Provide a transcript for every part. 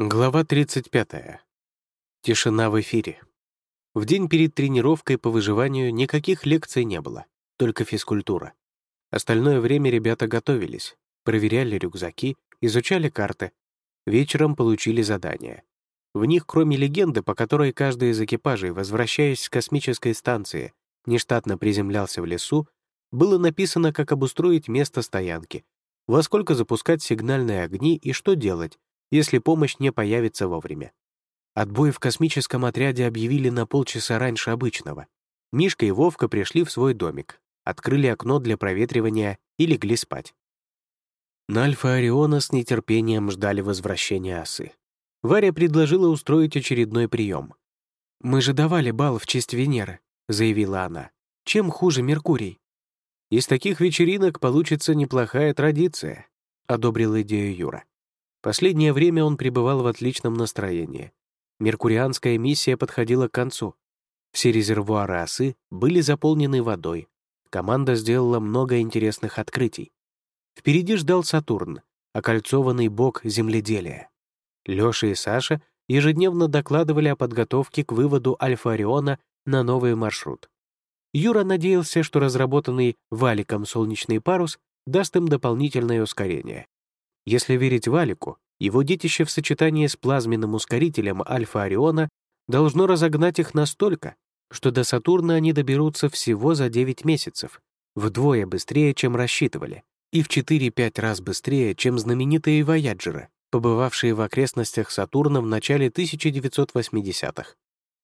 Глава 35. Тишина в эфире. В день перед тренировкой по выживанию никаких лекций не было, только физкультура. Остальное время ребята готовились, проверяли рюкзаки, изучали карты. Вечером получили задания. В них, кроме легенды, по которой каждый из экипажей, возвращаясь с космической станции, нештатно приземлялся в лесу, было написано, как обустроить место стоянки, во сколько запускать сигнальные огни и что делать, если помощь не появится вовремя. Отбой в космическом отряде объявили на полчаса раньше обычного. Мишка и Вовка пришли в свой домик, открыли окно для проветривания и легли спать. На Альфа Ориона с нетерпением ждали возвращения осы. Варя предложила устроить очередной прием. «Мы же давали бал в честь Венеры», — заявила она. «Чем хуже Меркурий?» «Из таких вечеринок получится неплохая традиция», — одобрил идею Юра. Последнее время он пребывал в отличном настроении. Меркурианская миссия подходила к концу. Все резервуары осы были заполнены водой. Команда сделала много интересных открытий. Впереди ждал Сатурн, окольцованный бог земледелия. Лёша и Саша ежедневно докладывали о подготовке к выводу Альфа-Ориона на новый маршрут. Юра надеялся, что разработанный валиком солнечный парус даст им дополнительное ускорение. Если верить Валику, его детище в сочетании с плазменным ускорителем Альфа-Ориона должно разогнать их настолько, что до Сатурна они доберутся всего за 9 месяцев, вдвое быстрее, чем рассчитывали, и в 4-5 раз быстрее, чем знаменитые Вояджеры, побывавшие в окрестностях Сатурна в начале 1980-х.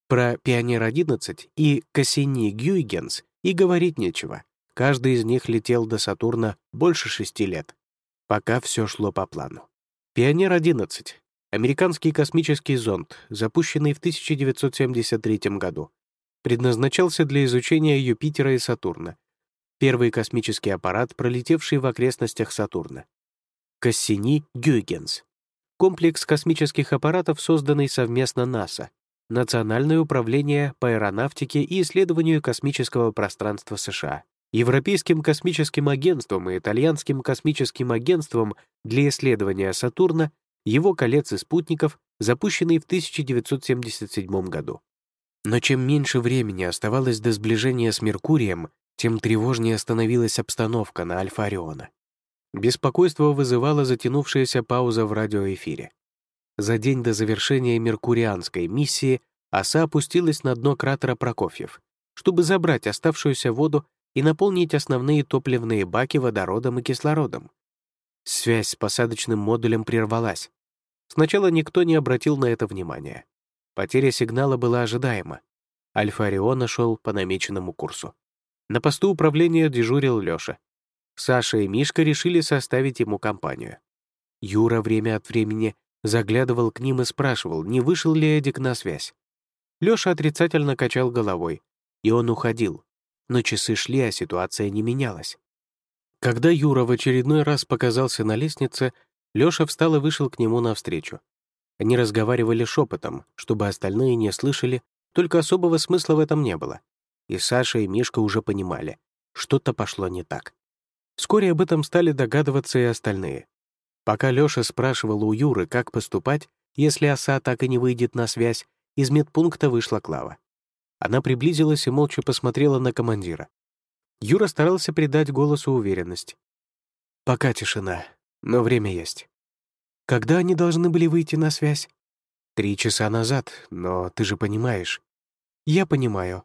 Про Пионер-11 и Кассини-Гюйгенс и говорить нечего. Каждый из них летел до Сатурна больше шести лет пока все шло по плану. «Пионер-11» — американский космический зонд, запущенный в 1973 году, предназначался для изучения Юпитера и Сатурна. Первый космический аппарат, пролетевший в окрестностях Сатурна. Кассини-Гюйгенс — комплекс космических аппаратов, созданный совместно НАСА, Национальное управление по аэронавтике и исследованию космического пространства США. Европейским космическим агентством и Итальянским космическим агентством для исследования Сатурна его колец и спутников, запущенный в 1977 году. Но чем меньше времени оставалось до сближения с Меркурием, тем тревожнее становилась обстановка на Альфа-Ориона. Беспокойство вызывала затянувшаяся пауза в радиоэфире. За день до завершения меркурианской миссии оса опустилась на дно кратера Прокофьев, чтобы забрать оставшуюся воду и наполнить основные топливные баки водородом и кислородом. Связь с посадочным модулем прервалась. Сначала никто не обратил на это внимания. Потеря сигнала была ожидаема. Альфа Ориона шел по намеченному курсу. На посту управления дежурил Лёша. Саша и Мишка решили составить ему компанию. Юра время от времени заглядывал к ним и спрашивал, не вышел ли Эдик на связь. Лёша отрицательно качал головой, и он уходил, но часы шли, а ситуация не менялась. Когда Юра в очередной раз показался на лестнице, Лёша встал и вышел к нему навстречу. Они разговаривали шепотом, чтобы остальные не слышали, только особого смысла в этом не было. И Саша, и Мишка уже понимали, что-то пошло не так. Вскоре об этом стали догадываться и остальные. Пока Лёша спрашивал у Юры, как поступать, если оса так и не выйдет на связь, из медпункта вышла Клава. Она приблизилась и молча посмотрела на командира. Юра старался придать голосу уверенность. «Пока тишина, но время есть. Когда они должны были выйти на связь?» «Три часа назад, но ты же понимаешь». «Я понимаю».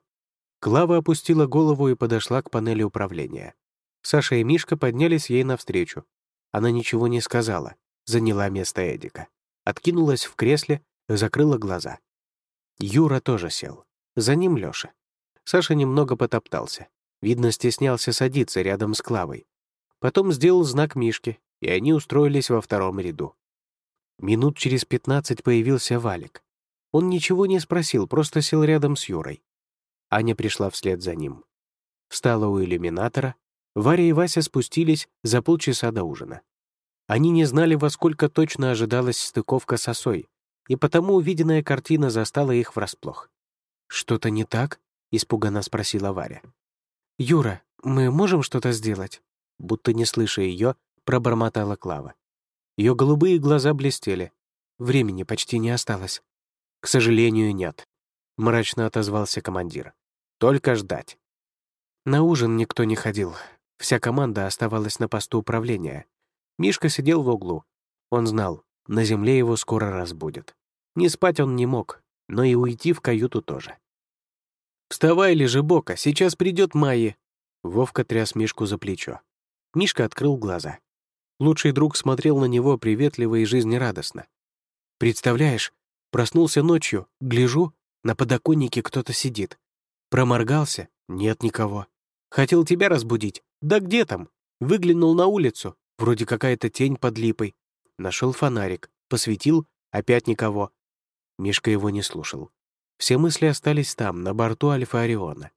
Клава опустила голову и подошла к панели управления. Саша и Мишка поднялись ей навстречу. Она ничего не сказала, заняла место Эдика. Откинулась в кресле, закрыла глаза. Юра тоже сел. За ним Лёша. Саша немного потоптался. Видно, стеснялся садиться рядом с Клавой. Потом сделал знак Мишке, и они устроились во втором ряду. Минут через пятнадцать появился Валик. Он ничего не спросил, просто сел рядом с Юрой. Аня пришла вслед за ним. Встала у иллюминатора. Варя и Вася спустились за полчаса до ужина. Они не знали, во сколько точно ожидалась стыковка с осой, и потому увиденная картина застала их врасплох. «Что-то не так?» — испуганно спросила Варя. «Юра, мы можем что-то сделать?» Будто не слыша ее, пробормотала Клава. Ее голубые глаза блестели. времени почти не осталось». «К сожалению, нет», — мрачно отозвался командир. «Только ждать». На ужин никто не ходил. Вся команда оставалась на посту управления. Мишка сидел в углу. Он знал, на земле его скоро разбудят. Не спать он не мог, но и уйти в каюту тоже. «Вставай, лежи бока, сейчас придет Майи!» Вовка тряс Мишку за плечо. Мишка открыл глаза. Лучший друг смотрел на него приветливо и жизнерадостно. «Представляешь, проснулся ночью, гляжу, на подоконнике кто-то сидит. Проморгался, нет никого. Хотел тебя разбудить, да где там? Выглянул на улицу, вроде какая-то тень под липой. Нашел фонарик, посветил, опять никого. Мишка его не слушал. Все мысли остались там, на борту Альфа Ориона.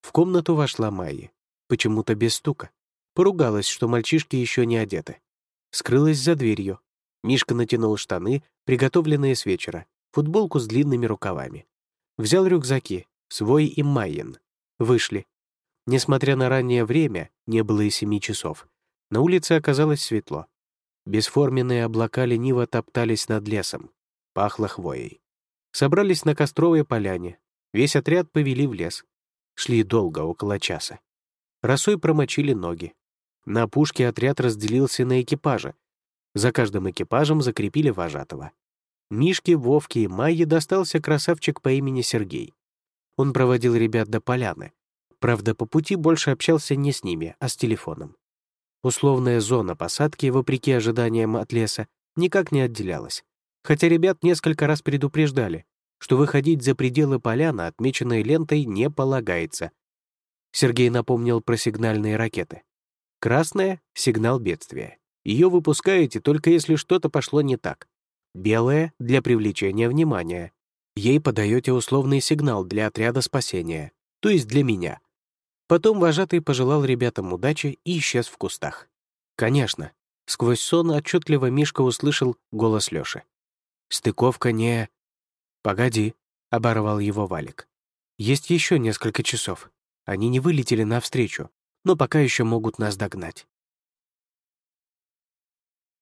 В комнату вошла Майя, почему-то без стука. Поругалась, что мальчишки еще не одеты. Скрылась за дверью. Мишка натянул штаны, приготовленные с вечера, футболку с длинными рукавами. Взял рюкзаки, свой и Майин. Вышли. Несмотря на раннее время, не было и семи часов. На улице оказалось светло. Бесформенные облака лениво топтались над лесом. Пахло хвоей. Собрались на Костровой поляне. Весь отряд повели в лес. Шли долго, около часа. Росой промочили ноги. На пушке отряд разделился на экипажи. За каждым экипажем закрепили вожатого. Мишке, Вовке и Майе достался красавчик по имени Сергей. Он проводил ребят до поляны. Правда, по пути больше общался не с ними, а с телефоном. Условная зона посадки, вопреки ожиданиям от леса, никак не отделялась хотя ребят несколько раз предупреждали, что выходить за пределы поляны, отмеченной лентой, не полагается. Сергей напомнил про сигнальные ракеты. Красная — сигнал бедствия. Ее выпускаете только если что-то пошло не так. Белая — для привлечения внимания. Ей подаете условный сигнал для отряда спасения, то есть для меня. Потом вожатый пожелал ребятам удачи и исчез в кустах. Конечно, сквозь сон отчетливо Мишка услышал голос Лёши. Стыковка не... «Погоди», — оборвал его Валик. «Есть еще несколько часов. Они не вылетели навстречу, но пока еще могут нас догнать.